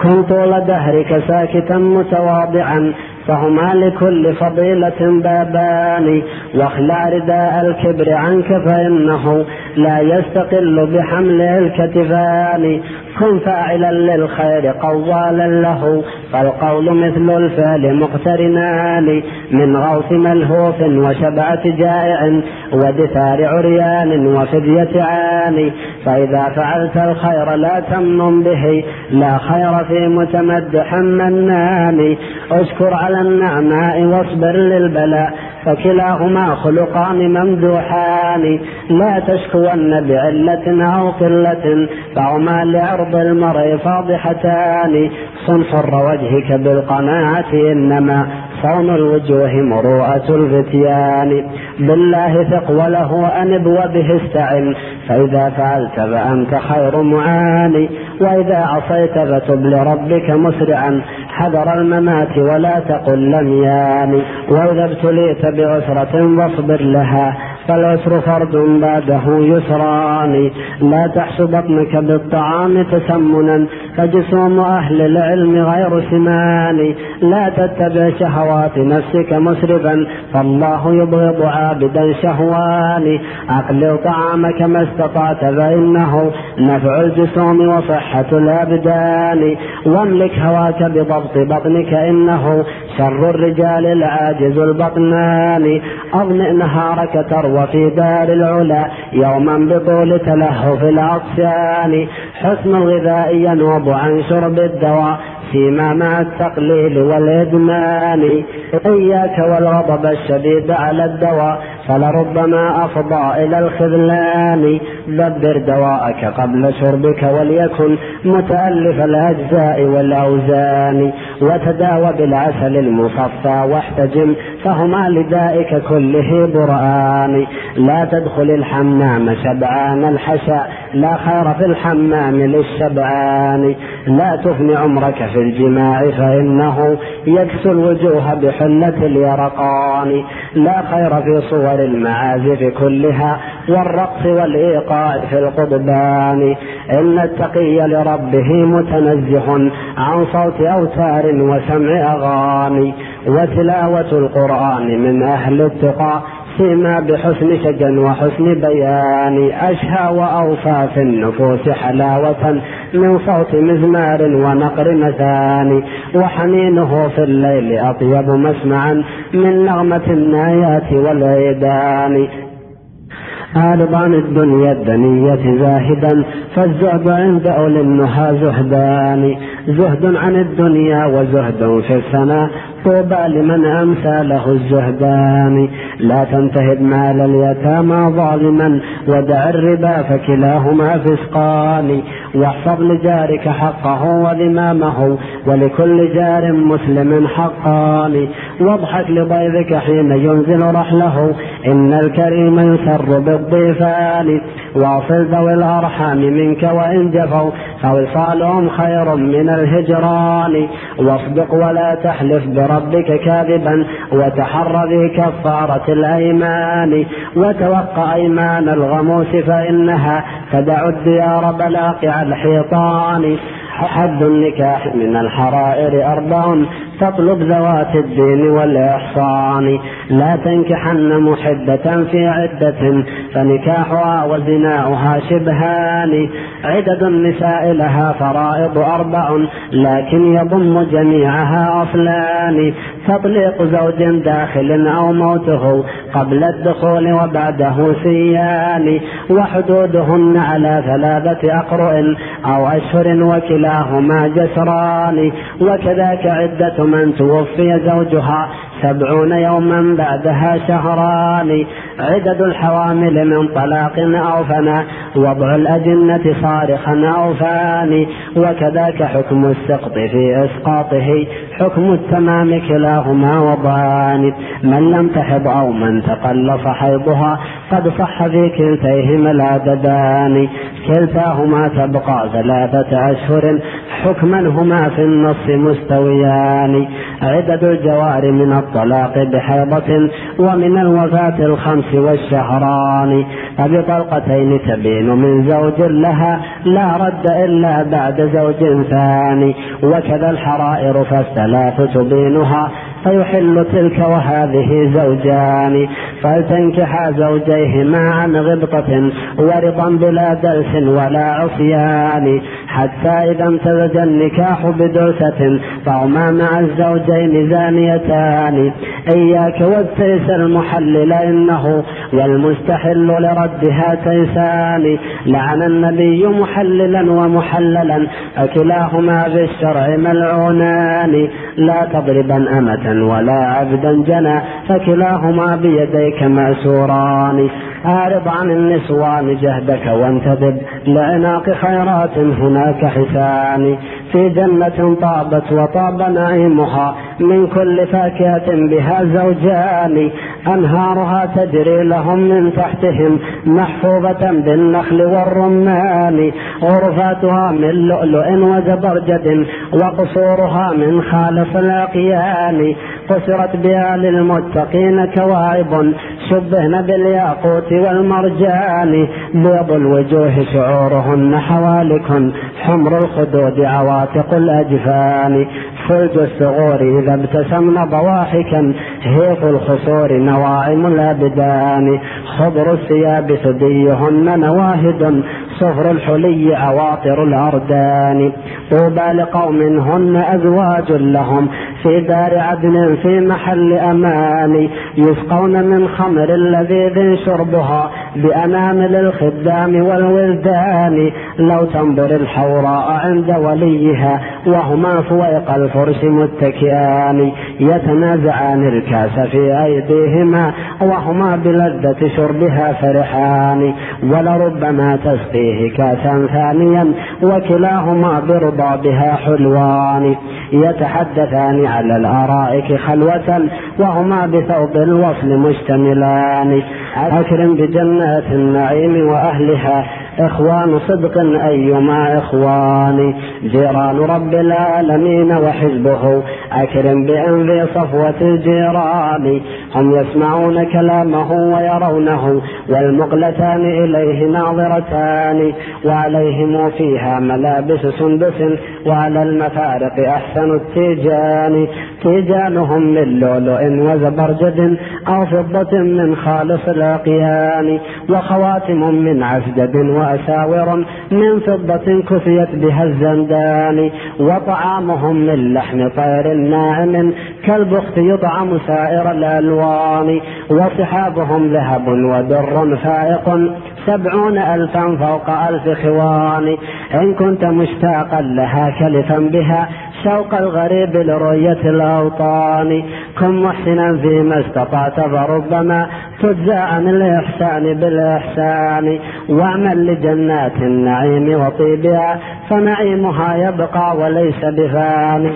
A: كن طول دهرك ساكتا متواضعا فهما لكل فضيلة بابان واخلع رداء الكبر عنك فإنه لا يستقل بحمل الكتفان. كن فاعلا للخير قوالا له فالقول مثل الفعل مقترنان من غوث ملهوف وشبعة جائع ودثار عريان وفدية عاني فإذا فعلت الخير لا تمن به لا خير في متمدح منان أشكر على النعماء واصبر للبلاء فكلاهما خلقان ممدوحان. لا تشكون بعلة أو قلة فهما لعرض المرء فاضحتان. صن حر وجهك بالقناعة إنما صون الوجوه مروءة الفتيان. بالله ثق وله أنب وبه استعن فإذا فعلت فأنت خير معاني وإذا عصيت فتب لربك مسرعا حذر الممات ولا تقل لم ياني وإذا ابتليت بعسرة واصبر لها فالعسر فرد بعده يسران. لا تحش بطنك بالطعام تسمنا. فجسوم أهل العلم غير سمان. لا تتبع شهوات نفسك مسرفا فالله يبغض عابدا شهوان أقلل طعامك ما استطعت فإنه نفع الجسوم وصحة الأبدان. واملك هواك بضبط بطنك إنه شر الرجال العاجز البطنان. أضمئ نهارك تروى في دار العلا يوما بطول تلهف العطشان حسن الغذاء ينوب عن شرب الدواء فيما مع التقليل والإدمان. إياك والغضب الشديد على الدواء فلربما أفضى إلى الخذلان. دبر دواءك قبل شربك وليكن متألف الأجزاء والأوزان. وتداوى بالعسل المصفى واحتجم فهما لدائك كله برآن. لا تدخل الحمام شبعان الحشاء لا خير في الحمام للشبعان. لا تفني عمرك في الجماع فإنه يكسو الوجوه بحلة اليرقان. لا خير في صور المعازف كلها والرقص والإيقاع في القضبان. إن التقي لربه متنزه عن صوت أوتار وسمع أغاني. وتلاوة القرآن من أهل التقى فيما بحسن شجن وحسن بيان. أشهى وأوفى في النفوس حلاوة من صوت مزمار ونقر مثاني وحنينه في الليل أطيب مسمعا من نغمة النايات والعيدان. عارضان الدنيا الدنية زاهدا فالزهد عند أولي النهى زهدان. زهد عن الدنيا وزهد في السماء طوبى لمن أمسى له الزهدان. لا تنتهب مال اليتامى ظالما ودع الربا فكلاهما فسقان. واحفظ لجارك حقه وذمامه ولكل جار مسلم حقان. واضحك لضيفك حين ينزل رحله. إن الكريم يسر بالضيفان. واصل ذوي الأرحام منك وإن جفوا فوصالهم خير من الهجران. واصدق ولا تحلف بربك كاذبا وتحر في كفارة الأيمان. وتوقع أيمان الغموس فإنها تدع الديار بلاقع الحيطان. حد النكاح من الحرائر أربع فاطلب ذوات الدين والإحصان. لا تنكحن محبة في عدة فنكاحها وزناؤها شبهان. عدد النساء لها فرائض أربع لكن يضم جميعها أصلان تطليق زوج داخل أو موته قبل الدخول وبعده سيان. وحدودهن على ثلاثة أقرؤ أو أشهر وكلاهما جسران. وكذاك عدة من توفي زوجها سبعون يوما بعدها شهران. عدد الحوامل من طلاق أو فناء وضع الأجنة صارخا أو فاني وكذاك حكم السقط في إسقاطه. حكم التمام كلاهما وضعان من لم تحض أو من تقلص حيضها قد صح في كلتيهما العددان كلتاهما تبقى ثلاثة أشهر حكما هما في النص مستويان. عدد الجوار من الطلاق بحيضة ومن الوفاة الخمس والشهران. فبطلقتين تبين من زوج لها لا رد إلا بعد زوج ثاني. وكذا الحرائر فالثلاث تبينها. فيحل تلك وهذه زوجان. فلتنكحا زوجيهما عن غبطة ورضا بلا دلس ولا عصيان. حتى إذا امتزج النكاح بدلسة فهما مع الزوجين زانيتان. إياك والتيس المحلل إنه والمستحل لردها تيسان لعن النبي محللا ومحللا فكلاهما بالشرع ملعونان. لا تضربا أمة ولا عبدا جنى فكلاهما بيديك مأسوران. أعرض عن النسوان جهدك وانتدب لعناق خيرات هناك حسان. في جنة طابت وطاب نعيمها من كل فاكهة بها زوجان. أنهارها تجري لهم من تحتهم محفوظة بالنخل والرمان. غرفاتها من لؤلؤ وزبرجد وقصورها من خالص الأقيان قصرت بها للمتقين كواعب شبهن بالياقوت والمرجان. بيض الوجوه شعورهن حوالك حمر الخدود عواتق الأجفان. فلج الثغور إذا ابتسمن ضواحكا هيق الخصور نواعم الأبدان. خضر الثياب ثديهن نواهد صفر الحلي عواطر الأردان. طوبى لقوم هن أزواج لهم. في دار عدن في محل أمان. يسقون من خمر لذيذ شربها بأنامل الخدام والولدان. لو تنظر الحوراء عند وليها وهما فويق الفرش متكئان. يتنازعان الكاس في أيديهما وهما بلذة شربها فرحان. ولربما تسقيه كاسا ثانيا وكلاهما برضا بها حلوان يتحدثان على الأرائك خلوة وهما بثوب الوصل مشتملان أكرم بجنات النعيم وأهلها إخوان صدق أيما إخوان. جيران رب العالمين وحزبه أكرم بأن في صفوة الجيران. هم يسمعون كلامه ويرونه والمقلتان إليه ناظرتان. وعليهم فيها ملابس سندس وعلى المفارق أحسن التيجان. تيجانهم من لؤلؤ وزبرجد أو فضة من خالص الأقيان وخواتم من عسجد وأساور من فضة كفيت بها الزندان. وطعامهم من لحم طير ناعم كالبخت يطعم سائر الألوان. وصحابهم ذهب ودر فائق سبعون ألفا فوق ألف خوان. إن كنت مشتاقا لها كلفا بها. شوق الغريب لرؤية الأوطان. كن محسنا فيما استطعت فربما تجزى عن الإحسان بالإحسان. وأعمل لجنات النعيم وطيبها فنعيمها يبقى وليس بفان.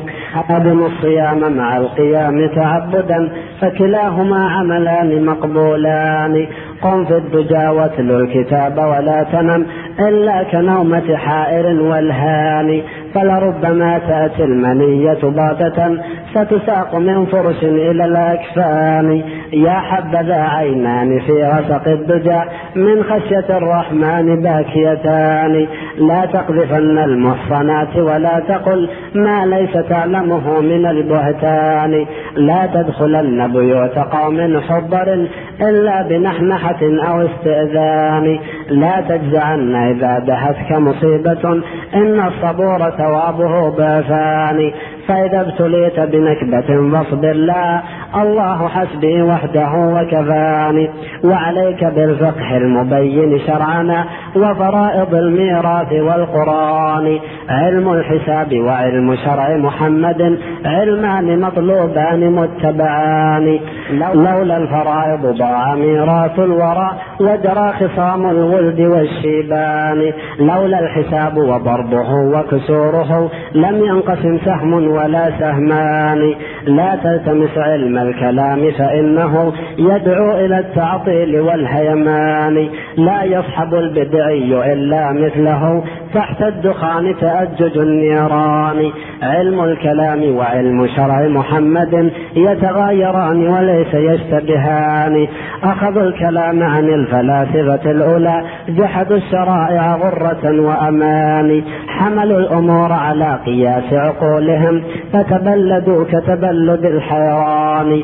A: أدم الصيام مع القيام تعبدا فكلاهما عملان مقبولان. قم في الدجى واتلو الكتاب ولا تنم إلا كنومة حائر والهان فلربما تأتي المنية باتة فتساق من فرش إلى الأكفان. يا حبذا عينان في غسق الدجى من خشية الرحمن باكيتان. لا تقذفن المحصنات ولا تقل ما ليس تعلمه من البهتان. لا تدخلن بيوت قوم حضر إلا بنحنحة أو استئذان. لا تجزعن إذا دهتك مصيبة. إن الصبور ثوابه بأفان. فإذا ابتليت بنكبة فاصبر لا الله حسبي وحده وكفاني وعليك بالفقه المبين شرعنا وفرائض الميراث والقرآن علم الحساب وعلم شرع محمد علمان مطلوبان متبعان. لولا الفرائض ضاع ميراث الورى وجرى خصام الولد والشيبان. لولا الحساب وضربه وكسوره لم ينقسم سهم ولا سهمان. لا تلتمس علم الكلام فإنه يدعو إلى التعطيل والهيمان. لا يصحب البدعي إلا مثله. تحت الدخان تأجج النيران. علم الكلام وعلم شرع محمد يتغايران وليس يشتبهان. أخذوا الكلام عن الفلاسفة الأولى جحدوا الشرائع غرة وأمان. حملوا الأمور على قياس عقولهم فتبلدوا كتبلد الحيوان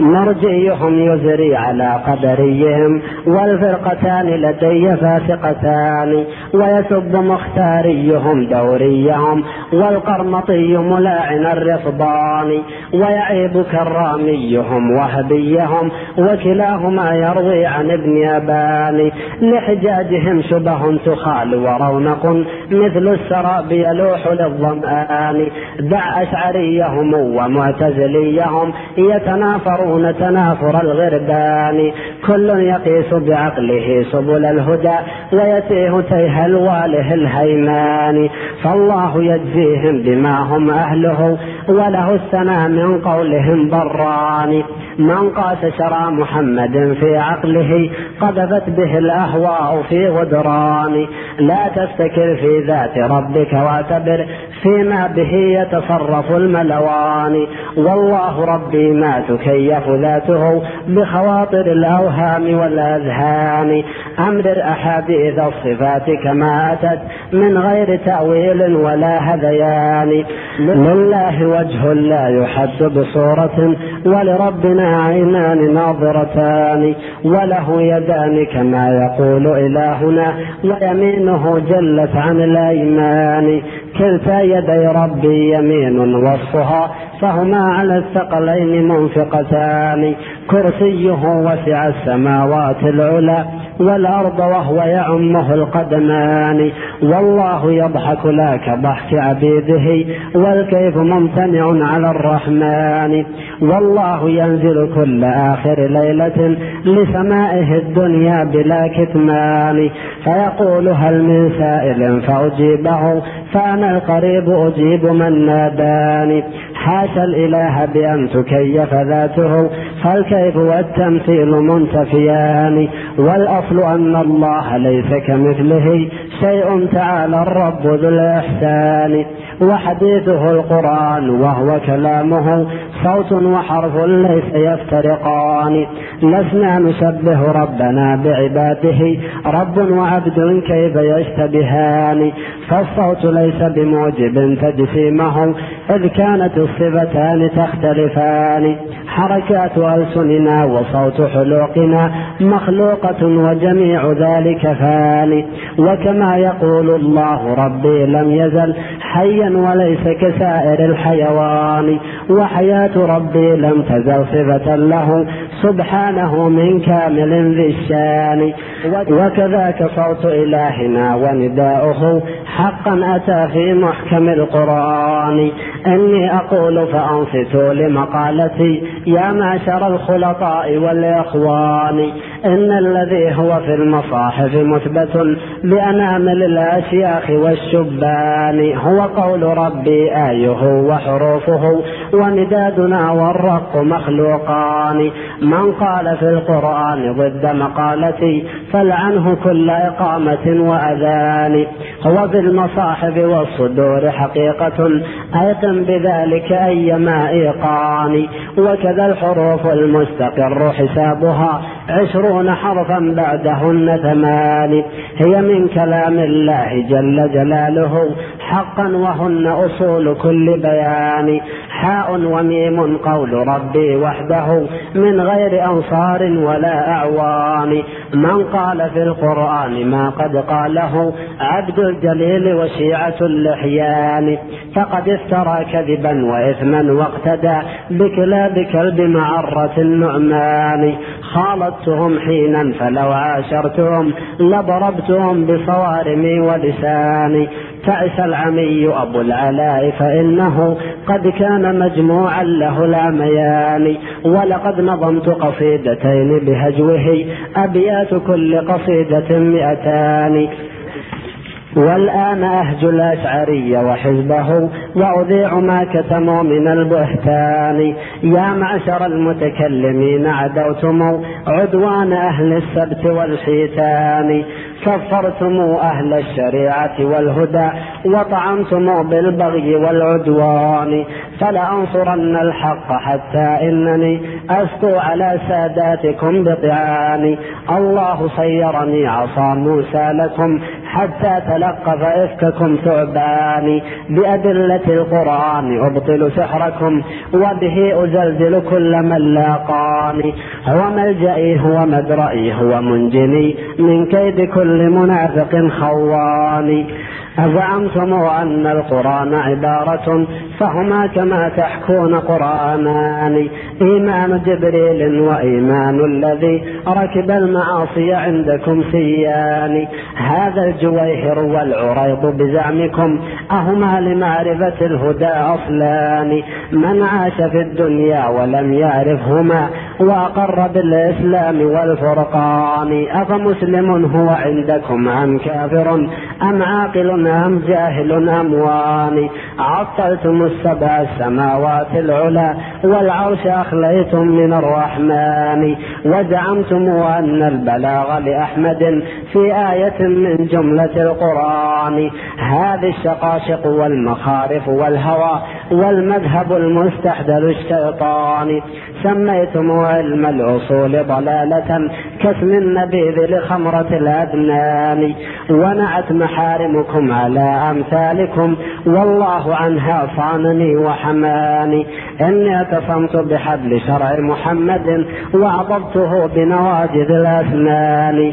A: مرجيهم يزري على قدريهم والفرقتان لدي فاسقتان. ويسب مختاريهم دوريهم والقرمطي ملاعن الرفضان. ويعيب كراميهم وهبيهم وكلاهما يروي عن ابن أبان. لحجاجهم شبه تخال ورونق مثل السراب يلوح للظمآن. دع أشعريهم ومعتزليهم يتنافرون تنافر الغربان. كل يقيس بعقله سبل الهدى ويتيه تيه الواله الهيمان فالله يجزيهم بما هم أهله وله الثناء من قولهم بران. من قاس شرع محمد في عقله قذفت به الأهواء في غدران. لا تفتكر في ذات ربك واعتبر فيما به يتصرف الملوان. والله ربي ما تكيف ذاته بخواطر الأوهام والأذهان. أمرر أحاديث الصفات كما أتت من غير تأويل ولا هذيان. لله وجه لا يحد بصورة ولربنا عينان ناظرتان. وله يدان كما يقول إلهنا ويمينه جلت عن الأيمان. كلتا يدي ربي يمين وصفها فهما على الثقلين منفقتان. كرسيه وسع السماوات العلى والأرض وهو يعمه القدمان. والله يضحك لا كضحك عبيده والكيف ممتنع على الرحمن. والله ينزل كل آخر ليلة لسمائه الدنيا بلا كتمان. فيقول هل من سائل فأجيبه فأنا القريب أجيب من ناداني. حاشا الإله بأن تكيف ذاته فالكيف والتمثيل منتفيان والأصل أن الله ليس كمثله شيء تعالى الرب ذو الإحسان. وحديثه القرآن وهو كلامه صوت وحرف ليس يفترقان. لسنا نشبه ربنا بعباده رب وعبد كيف يشتبهان. فالصوت ليس بموجب تجسيمه إذ كانت الصفتان تختلفان. حركات ألسننا وصوت حلوقنا مخلوقة وجميع ذلك فاني وكما يقول الله ربي لم يزل حيا وليس كسائر الحيوان. وحياة ربي لم تزل صفة له سبحانه من كامل ذي الشان. وكذاك صوت إلهنا ونداؤه حقا أتى في محكم القرآن. إني أقول فأنصتوا لمقالتي يا معشر الخلطاء والإخوان. إن الذي هو في المصاحف مثبت بأنامل الأشياخ والشبان. هو قول ربي آيه وحروفه ومدادنا والرق مخلوقان. من قال في القرآن ضد مقالتي فلعنه كل إقامة وأذان. هو في المصاحف والصدور حقيقة أيقن بذلك أيما إيقان. وكذا الحروف المستقر حسابها عشرون حرفا بعدهن ثمان هي من كلام الله جل جلاله حقا وهن أصول كل بيان. حاء وميم قول ربي وحده من غير أنصار ولا أعوان من قال في القرآن ما قد قاله عبد الجليل وشيعة اللحيان. فقد افترى كذبا وإثما واقتدى بكلاب كلب معرة النعمان. خالطتهم حينا فلو عاشرتهم لضربتهم بصوارمي ولساني. تعس العمي أبو العلاء فإنه قد كان مجموعا له العميان ولقد نظمت قصيدتين بهجوه أبيات كل قصيدة مئتان. والآن أهج الأشعري وحزبه وأذيع ما كتموا من البهتان. يا معشر المتكلمين عدوتم عدوان أهل السبت والحيتان. كفرتم أهل الشريعة والهدى وطعنتم بالبغي والعدوان فلأنصرن الحق حتى إنني أسقو على ساداتكم بطعاني. الله صيرني عصا موسى لكم حتى تلقف إفككم ثعبان بأدلة القرآن. أبطل سحركم وبه أزلزل كل من لاقاني هو ملجئي هو مدرئي هو منجني من كيد كل منافق خواني أزعمتم أن القرآن عبارة فهما كما تحكون قرآنان إيمان جبريل وإيمان الذي ركب المعاصي عندكم سيان. هذا الجويهر والعريض بزعمكم أهما لمعرفة الهدى أصلان. من عاش في الدنيا ولم يعرفهما وأقر بالإسلام والفرقان أفمسلم هو عندكم أم كافر أم عاقل أم جاهل أم واني عطلتم السبع السماوات العلى والعرش أخليتم من الرحمن. وزعمتم أن البلاغ لأحمد في آية من جملة القرآن. هذه الشقاشق والمخارف والهوى والمذهب المستحدث الشيطان. سميتم علم الأصول ضلالة كاسم النبيذ لخمرة الأدنان ونعت محارمكم على أمثالكم والله عنها صانني وحماني. إني اعتصمت بحبل شرع محمد وعضبته بنواجذ الأسنان.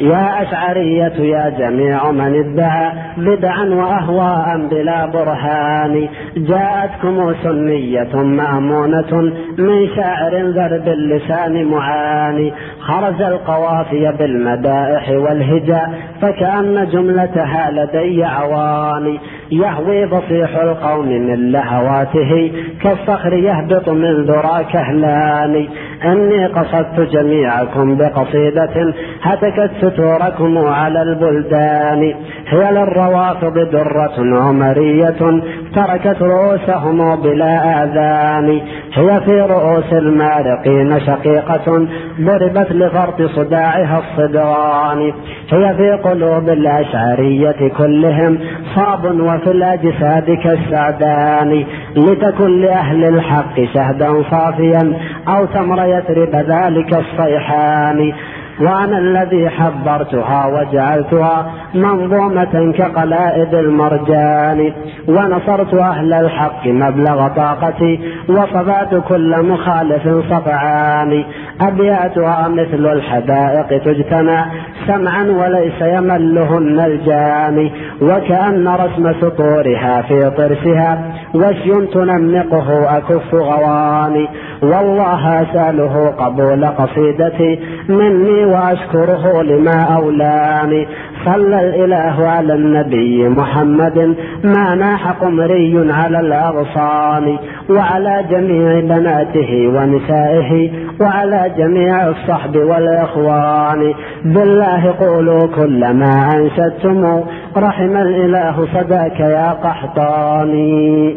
A: يا أشعرية يا جميع من ادعى بدعا وأهواء بلا برهان. جاءتكم سنية مأمونة من شاعر ذرب اللسان معاني. خرج القوافي بالمدائح والهجاء فكأن جملتها لدي عواني. يهوي بصيح القوم من لهواته كالصخر يهبط من ذرى كهلان. أني قصدت جميعكم بقصيدة هتكت ستوركم على البلدان. هي للروافض درة عمرية تركت رؤوسهم بلا آذان. هي في رؤوس المارقين شقيقة ضربت لفرط صداعها الصدران. هي في قلوب الأشعرية كلهم صاب وفي الأجساد كالسعدان. لتكن لأهل الحق شهدا صافيا أو تمر يثرب ذلك الصيحان. وأنا الذي حضرتها وجعلتها منظومة كقلائد المرجان ونصرت أهل الحق مبلغ طاقتي وصفات كل مخالف صفعان. أبياتها مثل الحدائق تجتمع سمعا وليس يملهن الجاني وكأن رسم سطورها في طرسها وشي تنمقه أكف غواني والله أسأله قبول قصيدتي مني وأشكره لما أولاني. صلى الإله على النبي محمد ما ناح قمري على الأغصان. وعلى جميع بناته ونسائه وعلى جميع الصحب والإخوان. بالله قولوا كل ما أنشدتم رحم الإله صداك يا قحطاني.